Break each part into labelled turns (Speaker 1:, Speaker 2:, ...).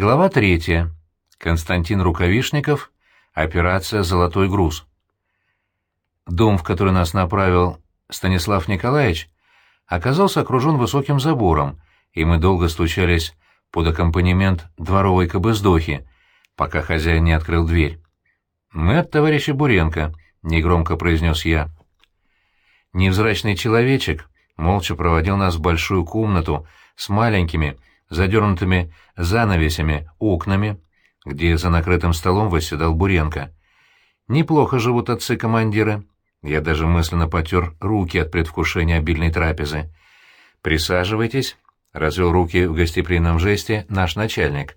Speaker 1: Глава третья. Константин Рукавишников. Операция «Золотой груз». Дом, в который нас направил Станислав Николаевич, оказался окружен высоким забором, и мы долго стучались под аккомпанемент дворовой кобыздохи, пока хозяин не открыл дверь. «Мы от товарища Буренко», — негромко произнес я. Невзрачный человечек молча проводил нас в большую комнату с маленькими, задернутыми занавесями, окнами, где за накрытым столом восседал Буренко. Неплохо живут отцы-командиры. Я даже мысленно потер руки от предвкушения обильной трапезы. «Присаживайтесь», — развел руки в гостеприимном жесте наш начальник.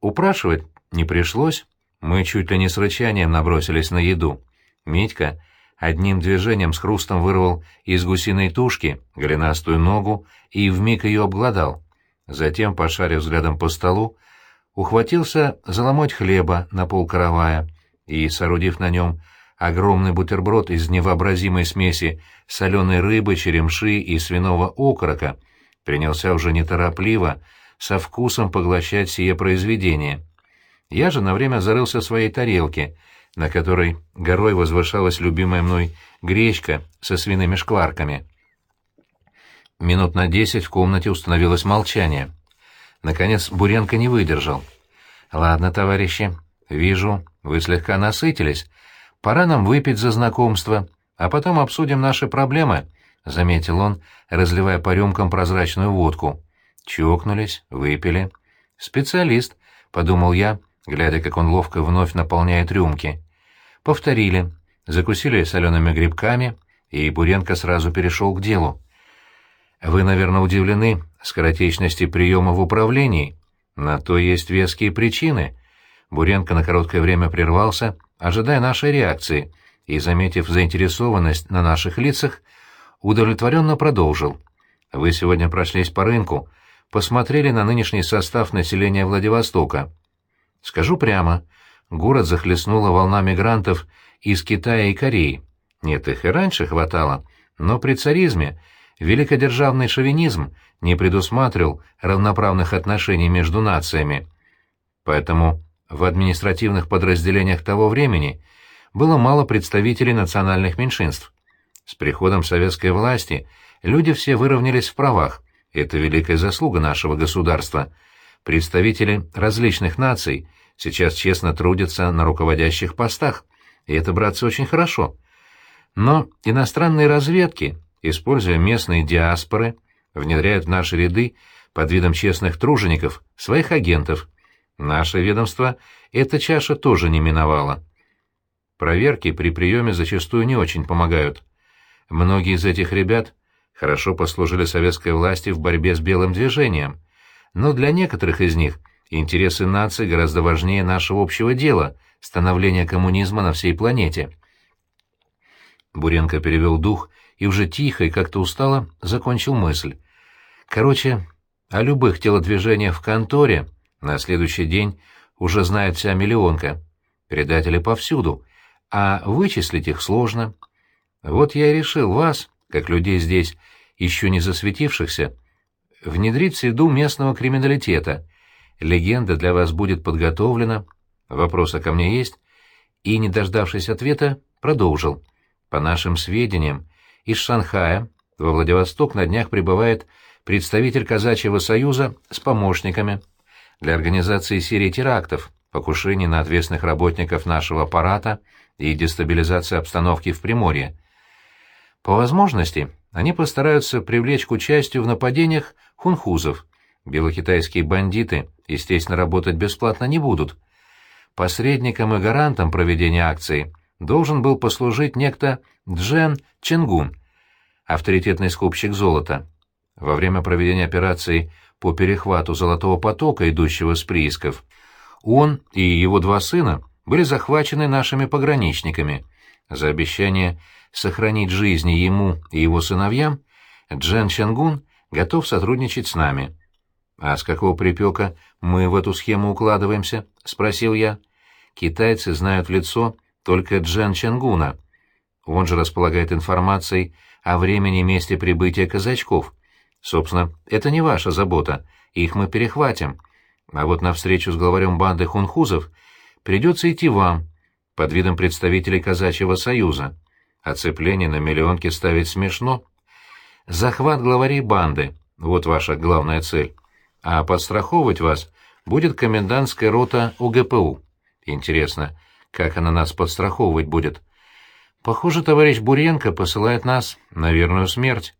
Speaker 1: Упрашивать не пришлось. Мы чуть ли не с рычанием набросились на еду. Митька одним движением с хрустом вырвал из гусиной тушки голенастую ногу и вмиг ее обглодал. Затем, пошарив взглядом по столу, ухватился за ломоть хлеба на пол каравая и, соорудив на нем огромный бутерброд из невообразимой смеси соленой рыбы, черемши и свиного окорока, принялся уже неторопливо, со вкусом поглощать сие произведение. Я же на время зарылся в своей тарелке, на которой горой возвышалась любимая мной гречка со свиными шкварками. Минут на десять в комнате установилось молчание. Наконец Буренко не выдержал. «Ладно, товарищи, вижу, вы слегка насытились. Пора нам выпить за знакомство, а потом обсудим наши проблемы», — заметил он, разливая по рюмкам прозрачную водку. Чокнулись, выпили. «Специалист», — подумал я, глядя, как он ловко вновь наполняет рюмки. Повторили, закусили солеными грибками, и Буренко сразу перешел к делу. Вы, наверное, удивлены скоротечности приема в управлении. На то есть веские причины. Буренко на короткое время прервался, ожидая нашей реакции, и, заметив заинтересованность на наших лицах, удовлетворенно продолжил. Вы сегодня прошлись по рынку, посмотрели на нынешний состав населения Владивостока. Скажу прямо, город захлестнула волна мигрантов из Китая и Кореи. Нет, их и раньше хватало, но при царизме Великодержавный шовинизм не предусматривал равноправных отношений между нациями. Поэтому в административных подразделениях того времени было мало представителей национальных меньшинств. С приходом советской власти люди все выровнялись в правах, это великая заслуга нашего государства. Представители различных наций сейчас честно трудятся на руководящих постах, и это, братцы, очень хорошо. Но иностранные разведки используя местные диаспоры, внедряют в наши ряды под видом честных тружеников своих агентов. Наше ведомство эта чаша тоже не миновала. Проверки при приеме зачастую не очень помогают. Многие из этих ребят хорошо послужили советской власти в борьбе с белым движением, но для некоторых из них интересы нации гораздо важнее нашего общего дела — становления коммунизма на всей планете. Буренко перевел дух и уже тихо и как-то устало закончил мысль. Короче, о любых телодвижениях в конторе на следующий день уже знает вся миллионка. Предатели повсюду, а вычислить их сложно. Вот я и решил вас, как людей здесь, еще не засветившихся, внедрить в среду местного криминалитета. Легенда для вас будет подготовлена, вопросы ко мне есть, и, не дождавшись ответа, продолжил. По нашим сведениям, из Шанхая во Владивосток на днях прибывает представитель Казачьего союза с помощниками для организации серии терактов, покушений на ответственных работников нашего аппарата и дестабилизации обстановки в Приморье. По возможности они постараются привлечь к участию в нападениях хунхузов. Белокитайские бандиты, естественно, работать бесплатно не будут. Посредником и гарантом проведения акции должен был послужить некто Джен Ченгун, авторитетный скупщик золота. Во время проведения операции по перехвату золотого потока, идущего с приисков, он и его два сына были захвачены нашими пограничниками. За обещание сохранить жизни ему и его сыновьям Джен Ченгун готов сотрудничать с нами. «А с какого припека мы в эту схему укладываемся?» — спросил я. «Китайцы знают в лицо только Джен Ченгуна. Он же располагает информацией о времени и месте прибытия казачков. Собственно, это не ваша забота, их мы перехватим. а вот на встречу с главарем банды хунхузов придется идти вам, под видом представителей казачьего союза. Оцепление на миллионке ставить смешно. Захват главарей банды — вот ваша главная цель. А подстраховывать вас будет комендантская рота УГПУ. Интересно, как она нас подстраховывать будет? Похоже, товарищ Буренко посылает нас на верную смерть.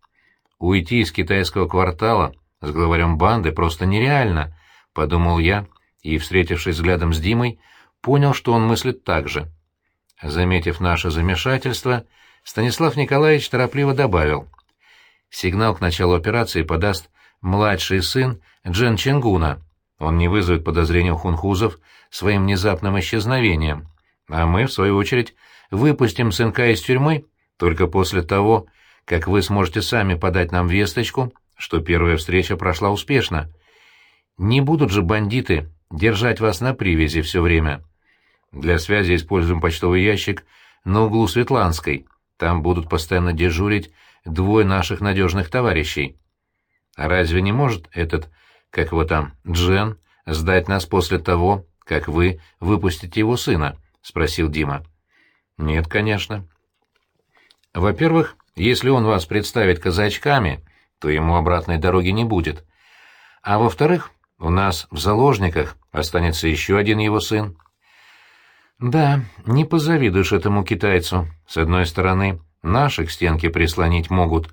Speaker 1: Уйти из китайского квартала с главарем банды просто нереально, — подумал я, и, встретившись взглядом с Димой, понял, что он мыслит так же. Заметив наше замешательство, Станислав Николаевич торопливо добавил. Сигнал к началу операции подаст младший сын Джен Ченгуна. Он не вызовет подозрения у хунхузов своим внезапным исчезновением. А мы, в свою очередь, выпустим сынка из тюрьмы только после того, как вы сможете сами подать нам весточку, что первая встреча прошла успешно. Не будут же бандиты держать вас на привязи все время. Для связи используем почтовый ящик на углу Светланской. Там будут постоянно дежурить двое наших надежных товарищей. А разве не может этот, как его там, Джен, сдать нас после того, как вы выпустите его сына? — спросил Дима. — Нет, конечно. Во-первых, если он вас представит казачками, то ему обратной дороги не будет. А во-вторых, у нас в заложниках останется еще один его сын. Да, не позавидуешь этому китайцу. С одной стороны, наши к стенке прислонить могут,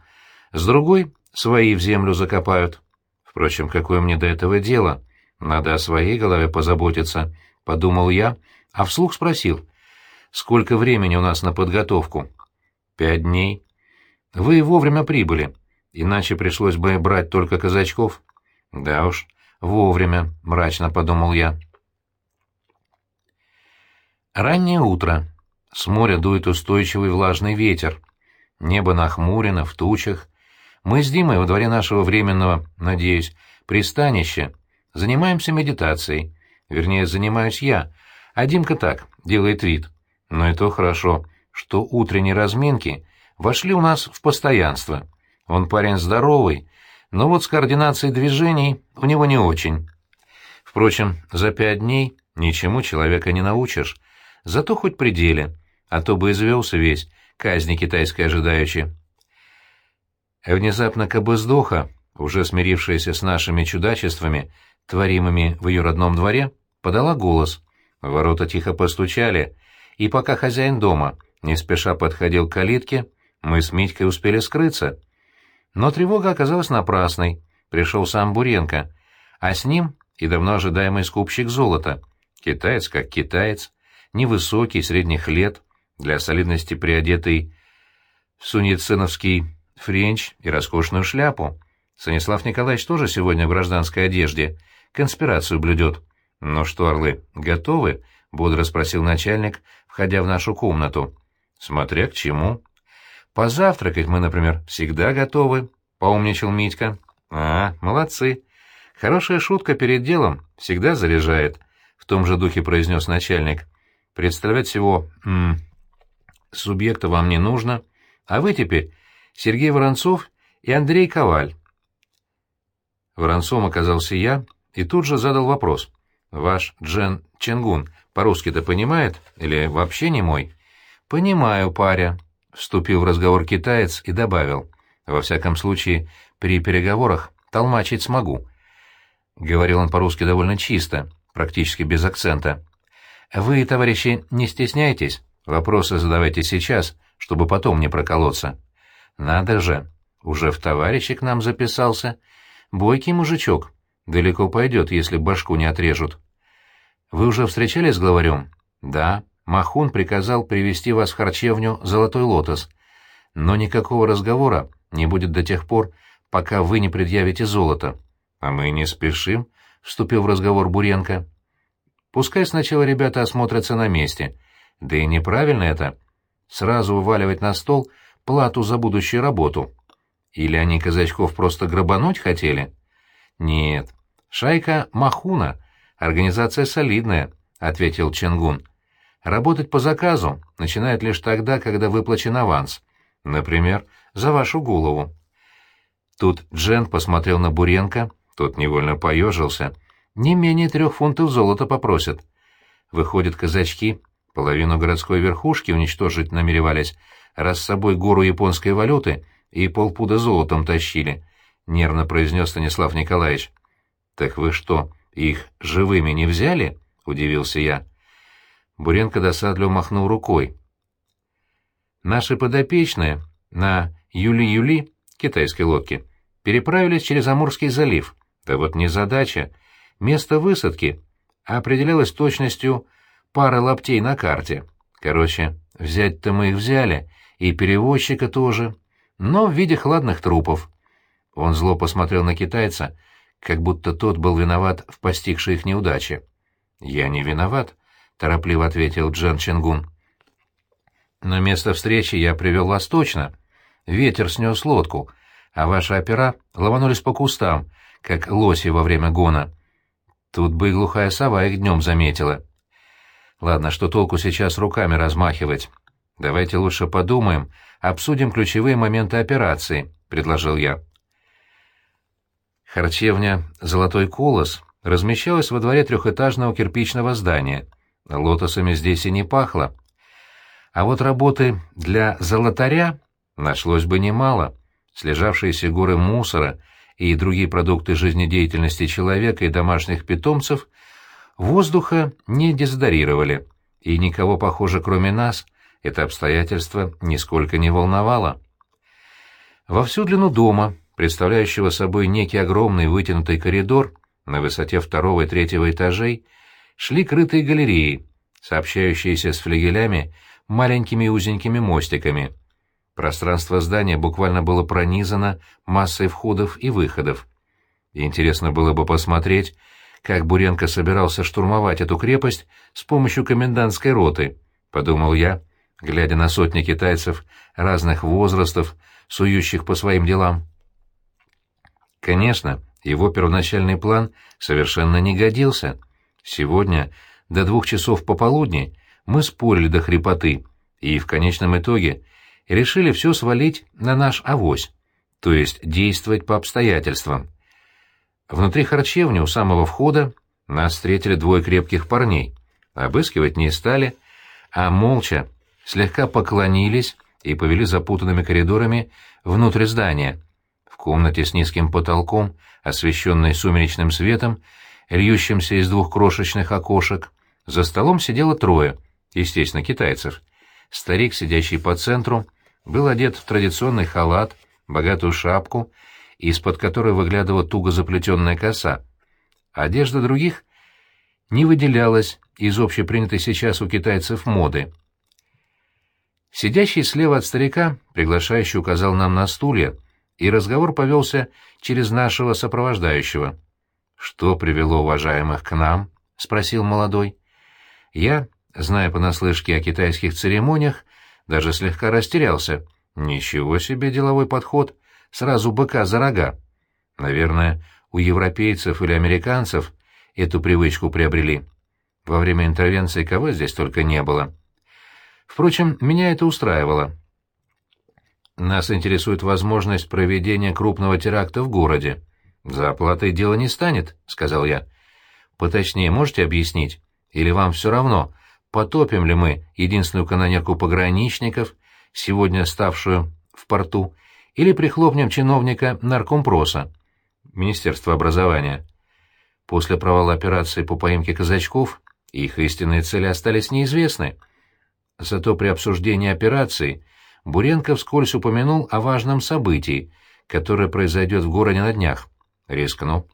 Speaker 1: с другой — свои в землю закопают. Впрочем, какое мне до этого дело? Надо о своей голове позаботиться, — подумал я, а вслух спросил. Сколько времени у нас на подготовку? Пять дней. Вы вовремя прибыли, иначе пришлось бы брать только казачков. Да уж, вовремя, — мрачно подумал я. Раннее утро. С моря дует устойчивый влажный ветер. Небо нахмурено, в тучах. Мы с Димой во дворе нашего временного, надеюсь, пристанища занимаемся медитацией. Вернее, занимаюсь я, а Димка так, делает вид. Но и то хорошо, что утренние разминки вошли у нас в постоянство. Он парень здоровый, но вот с координацией движений у него не очень. Впрочем, за пять дней ничему человека не научишь, зато хоть пределе — а то бы извелся весь, казни китайской ожидаючи. Внезапно Кабыздоха, уже смирившаяся с нашими чудачествами, творимыми в ее родном дворе, подала голос. Ворота тихо постучали, и пока хозяин дома не спеша подходил к калитке, мы с Митькой успели скрыться. Но тревога оказалась напрасной. Пришел сам Буренко, а с ним и давно ожидаемый скупщик золота. Китаец как китаец, невысокий, средних лет, для солидности приодетый в суньяценовский френч и роскошную шляпу. Станислав Николаевич тоже сегодня в гражданской одежде, конспирацию блюдет. — Ну что, орлы, готовы? — бодро спросил начальник, входя в нашу комнату. — Смотря к чему. — Позавтракать мы, например, всегда готовы, — поумничал Митька. — А, молодцы. Хорошая шутка перед делом всегда заряжает, — в том же духе произнес начальник. — Представлять всего... М субъекта вам не нужно, а вы теперь Сергей Воронцов и Андрей Коваль. Воронцом оказался я и тут же задал вопрос. «Ваш Джен Ченгун по-русски-то понимает или вообще не мой?» «Понимаю, паря», — вступил в разговор китаец и добавил. «Во всяком случае, при переговорах толмачить смогу». Говорил он по-русски довольно чисто, практически без акцента. «Вы, товарищи, не стесняйтесь, Вопросы задавайте сейчас, чтобы потом не проколоться. Надо же, уже в товарищи к нам записался. Бойкий мужичок. Далеко пойдет, если башку не отрежут. Вы уже встречались с главарем? Да. Махун приказал привести вас в харчевню «Золотой лотос». Но никакого разговора не будет до тех пор, пока вы не предъявите золото. А мы не спешим, — вступил в разговор Буренко. Пускай сначала ребята осмотрятся на месте — да и неправильно это. Сразу вываливать на стол плату за будущую работу. Или они казачков просто грабануть хотели? Нет. Шайка Махуна. Организация солидная, — ответил Ченгун. Работать по заказу начинает лишь тогда, когда выплачен аванс. Например, за вашу голову. Тут Джен посмотрел на Буренко, тот невольно поежился. не менее трех фунтов золота попросят. Выходят казачки, половину городской верхушки уничтожить намеревались, раз с собой гору японской валюты и полпуда золотом тащили, — нервно произнес Станислав Николаевич. — Так вы что, их живыми не взяли? — удивился я. Буренко досадливо махнул рукой. Наши подопечные на Юли-Юли, китайской лодке, переправились через Амурский залив. Да вот не задача. Место высадки определялось точностью пары лаптей на карте. Короче, взять-то мы их взяли, и перевозчика тоже, но в виде хладных трупов. Он зло посмотрел на китайца, как будто тот был виноват в постигшей их неудаче. «Я не виноват», — торопливо ответил Джан Ченгун. «Но место встречи я привел вас точно. Ветер снес лодку, а ваши опера ломанулись по кустам, как лоси во время гона. Тут бы и глухая сова их днем заметила. Ладно, что толку сейчас руками размахивать? Давайте лучше подумаем, обсудим ключевые моменты операции», — предложил я. Харчевня «Золотой колос» размещалась во дворе трехэтажного кирпичного здания. Лотосами здесь и не пахло. А вот работы для золотаря нашлось бы немало. Слежавшиеся горы мусора и другие продукты жизнедеятельности человека и домашних питомцев воздуха не дезодорировали, и никого, похоже, кроме нас, это обстоятельство нисколько не волновало. Во всю длину дома представляющего собой некий огромный вытянутый коридор на высоте второго и третьего этажей, шли крытые галереи, сообщающиеся с флигелями маленькими узенькими мостиками. Пространство здания буквально было пронизано массой входов и выходов. интересно было бы посмотреть, как Буренко собирался штурмовать эту крепость с помощью комендантской роты, — подумал я, глядя на сотни китайцев разных возрастов, сующих по своим делам. Конечно, его первоначальный план совершенно не годился. Сегодня до двух часов пополудни мы спорили до хрипоты и в конечном итоге решили все свалить на наш авось, то есть действовать по обстоятельствам. Внутри харчевни у самого входа нас встретили двое крепких парней. Обыскивать не стали, а молча, слегка поклонились и повели запутанными коридорами внутрь здания, в комнате с низким потолком, освещенной сумеречным светом, льющимся из двух крошечных окошек, за столом сидело трое, естественно, китайцев. Старик, сидящий по центру, был одет в традиционный халат, богатую шапку, из-под которой выглядывала туго заплетенная коса. Одежда других не выделялась из общепринятой сейчас у китайцев моды. Сидящий слева от старика, приглашающий указал нам на стулья, и разговор повелся через нашего сопровождающего. «Что привело уважаемых к нам?» — спросил молодой. Я, зная понаслышке о китайских церемониях, даже слегка растерялся. Ничего себе деловой подход, сразу быка за рога. Наверное, у европейцев или американцев эту привычку приобрели. Во время интервенции кого здесь только не было. Впрочем, меня это устраивало. Нас интересует возможность проведения крупного теракта в городе. За оплатой дело не станет, — сказал я. Поточнее можете объяснить? Или вам все равно, потопим ли мы единственную канонерку пограничников, сегодня ставшую в порту, или прихлопнем чиновника наркомпроса, Министерства образования? После провала операции по поимке казачков их истинные цели остались неизвестны. Зато при обсуждении операции — Буренко вскользь упомянул о важном событии, которое произойдет в городе на днях. Рискнул.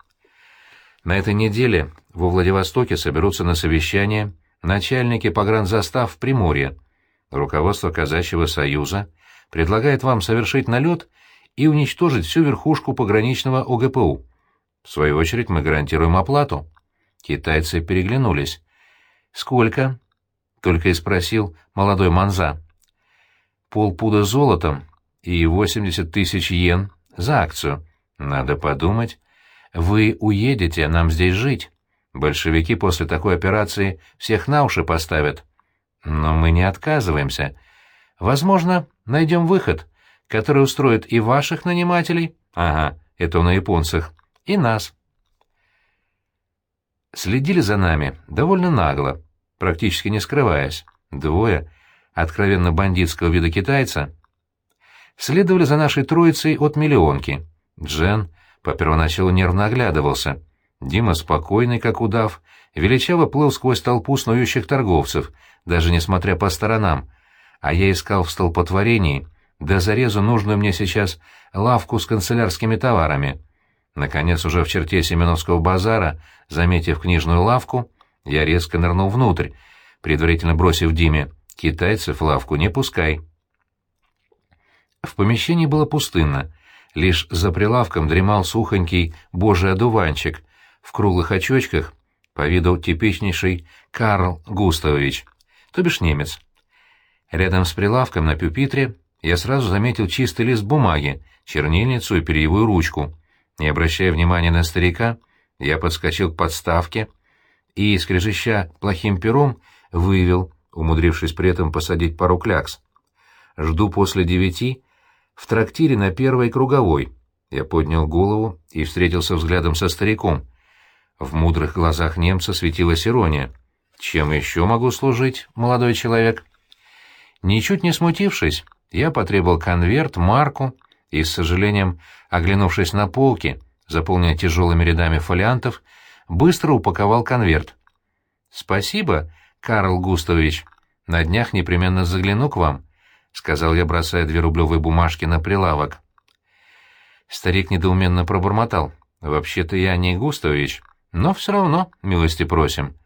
Speaker 1: На этой неделе во Владивостоке соберутся на совещание начальники погранзастав в Приморье. Руководство Казачьего союза предлагает вам совершить налет и уничтожить всю верхушку пограничного ОГПУ. В свою очередь мы гарантируем оплату. Китайцы переглянулись. «Сколько?» — только и спросил молодой Манза полпуда золотом и 80 тысяч йен за акцию. Надо подумать. Вы уедете, а нам здесь жить. Большевики после такой операции всех на уши поставят. Но мы не отказываемся. Возможно, найдем выход, который устроит и ваших нанимателей, ага, это на японцах, и нас. следили за нами довольно нагло, практически не скрываясь. Двое, откровенно бандитского вида китайца, следовали за нашей троицей от миллионки. Джен по первоначалу нервно оглядывался. Дима, спокойный, как удав, величаво плыл сквозь толпу снующих торговцев, даже несмотря по сторонам, а я искал в столпотворении до зарезу нужную мне сейчас лавку с канцелярскими товарами. Наконец, уже в черте Семеновского базара, заметив книжную лавку, я резко нырнул внутрь, предварительно бросив Диме «Китайцев в лавку не пускай». В помещении было пустынно. Лишь за прилавком дремал сухонький божий одуванчик в круглых очочках, по виду типичнейший Карл Густавович, то бишь немец. Рядом с прилавком на пюпитре я сразу заметил чистый лист бумаги, чернильницу и перьевую ручку. Не обращая внимания на старика, я подскочил к подставке и, скрежеща плохим пером, вывел, умудрившись при этом посадить пару клякс. Жду после девяти в трактире на первой круговой. Я поднял голову и встретился взглядом со стариком. В мудрых глазах немца светилась ирония. «Чем еще могу служить, молодой человек?» Ничуть не смутившись, я потребовал конверт, марку и, с сожалением, оглянувшись на полки, заполненные тяжелыми рядами фолиантов, быстро упаковал конверт. «Спасибо, Карл Густавович. На днях непременно загляну к вам», — сказал я, бросая две рублевые бумажки на прилавок. Старик недоуменно пробормотал. «Вообще-то я не Густавович, но все равно милости просим».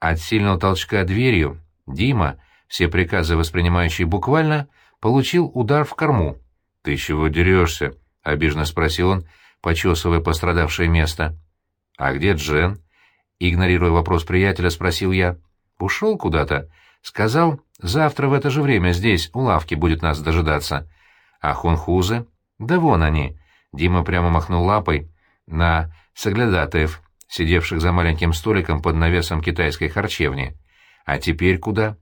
Speaker 1: От сильного толчка дверью Дима, все приказы воспринимающий буквально, получил удар в корму. «Ты чего дерешься?» — обиженно спросил он, почесывая пострадавшее место. «А где Джен?» — игнорируя вопрос приятеля, спросил я. «Ушел куда-то. Сказал, завтра в это же время здесь, у лавки, будет нас дожидаться. А хунхузы? Да вон они!» Дима прямо махнул лапой на соглядатаев, сидевших за маленьким столиком под навесом китайской харчевни. «А теперь куда?»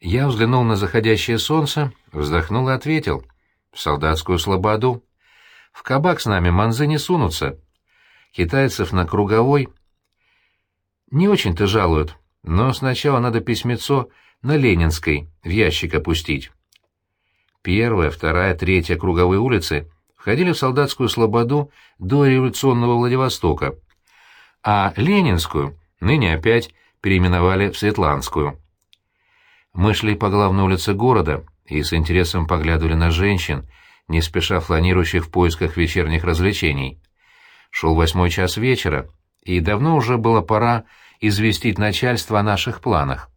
Speaker 1: Я взглянул на заходящее солнце, вздохнул и ответил. «В солдатскую слободу. В кабак с нами манзы не сунутся. Китайцев на круговой не очень-то жалуют, но сначала надо письмецо на Ленинской в ящик опустить». Первая, вторая, третья круговые улицы входили в солдатскую слободу до революционного Владивостока, а Ленинскую ныне опять переименовали в Светланскую. Мы шли по главной улице города и с интересом поглядывали на женщин, не спеша фланирующих в поисках вечерних развлечений. Шел восьмой час вечера, и давно уже было пора известить начальство о наших планах.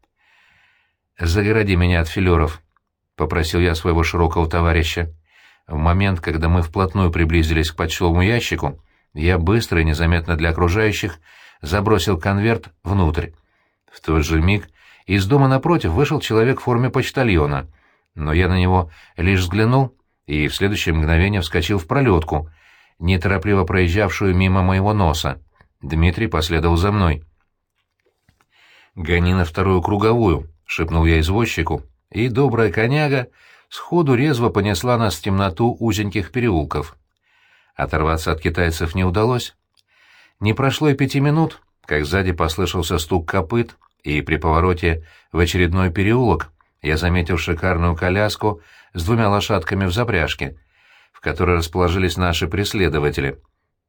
Speaker 1: «Загороди меня от филеров», — попросил я своего широкого товарища. В момент, когда мы вплотную приблизились к почтовому ящику, я быстро и незаметно для окружающих забросил конверт внутрь. В тот же миг из дома напротив вышел человек в форме почтальона, но я на него лишь взглянул и в следующее мгновение вскочил в пролетку, неторопливо проезжавшую мимо моего носа. Дмитрий последовал за мной. «Гони на вторую круговую», — шепнул я извозчику, и добрая коняга сходу резво понесла нас в темноту узеньких переулков. Оторваться от китайцев не удалось. Не прошло и пяти минут, как сзади послышался стук копыт, и при повороте в очередной переулок я заметил шикарную коляску с двумя лошадками в запряжке, в которой расположились наши преследователи.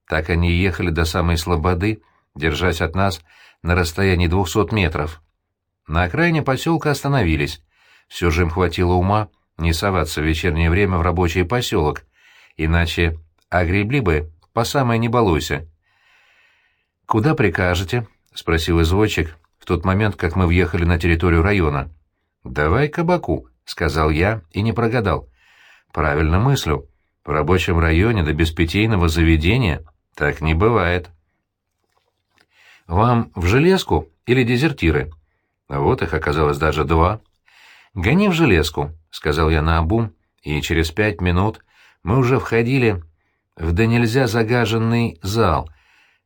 Speaker 1: Так они ехали до самой Слободы, держась от нас на расстоянии двухсот метров. На окраине поселка остановились. Все же им хватило ума не соваться в вечернее время в рабочий поселок, иначе огребли бы по самой не балуйся. «Куда прикажете?» — спросил извозчик, в тот момент, как мы въехали на территорию района. «Давай кабаку», — сказал я и не прогадал. «Правильно мыслю. В рабочем районе до беспитейного заведения так не бывает». «Вам в железку или дезертиры?» Вот их оказалось даже два. «Гони в железку», — сказал я наобум, и через пять минут мы уже входили в да нельзя загаженный зал,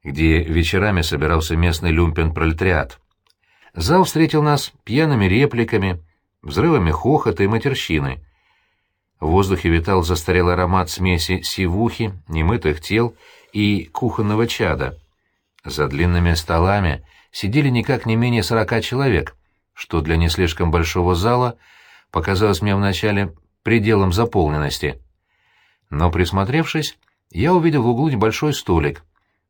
Speaker 1: где вечерами собирался местный люмпен-пролетариат. Зал встретил нас пьяными репликами, взрывами хохота и матерщины. В воздухе витал застарелый аромат смеси сивухи, немытых тел и кухонного чада. За длинными столами сидели никак не менее сорока человек, что для не слишком большого зала показалось мне вначале пределом заполненности. Но, присмотревшись, я увидел в углу небольшой столик.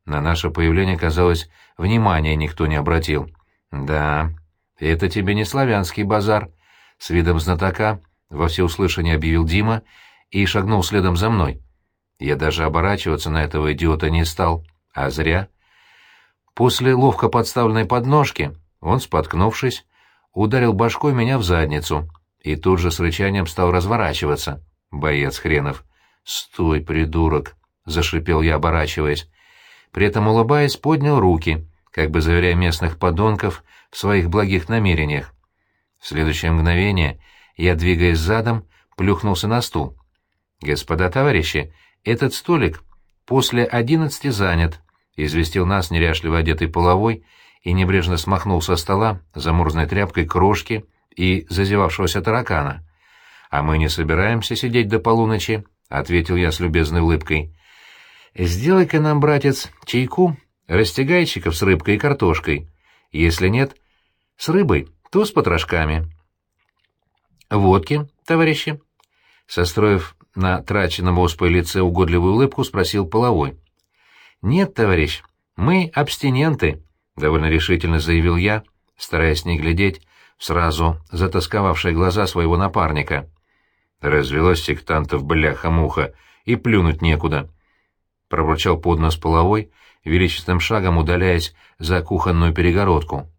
Speaker 1: На наше появление, казалось, внимания никто не обратил. «Да, это тебе не славянский базар», — с видом знатока во всеуслышание объявил Дима и шагнул следом за мной. Я даже оборачиваться на этого идиота не стал, а зря. После ловко подставленной подножки он, споткнувшись, ударил башкой меня в задницу и тут же с рычанием стал разворачиваться. Боец хренов. «Стой, придурок!» — зашипел я, оборачиваясь. При этом, улыбаясь, поднял руки, как бы заверяя местных подонков в своих благих намерениях. В следующее мгновение я, двигаясь задом, плюхнулся на стул. «Господа товарищи, этот столик после одиннадцати занят», — известил нас неряшливо одетый половой и небрежно смахнул со стола замурзанной тряпкой крошки и зазевавшегося таракана. «А мы не собираемся сидеть до полуночи», — ответил я с любезной улыбкой. «Сделай-ка нам, братец, чайку, растягайчиков с рыбкой и картошкой. Если нет, с рыбой, то с потрошками». «Водки, товарищи?» Состроив на траченном оспой лице угодливую улыбку, спросил половой. «Нет, товарищ, мы абстиненты», — довольно решительно заявил я, стараясь не глядеть сразу затасковавшие глаза своего напарника. Развелось сектантов бляха-муха, и плюнуть некуда. Пробурчал под нос половой, величественным шагом удаляясь за кухонную перегородку.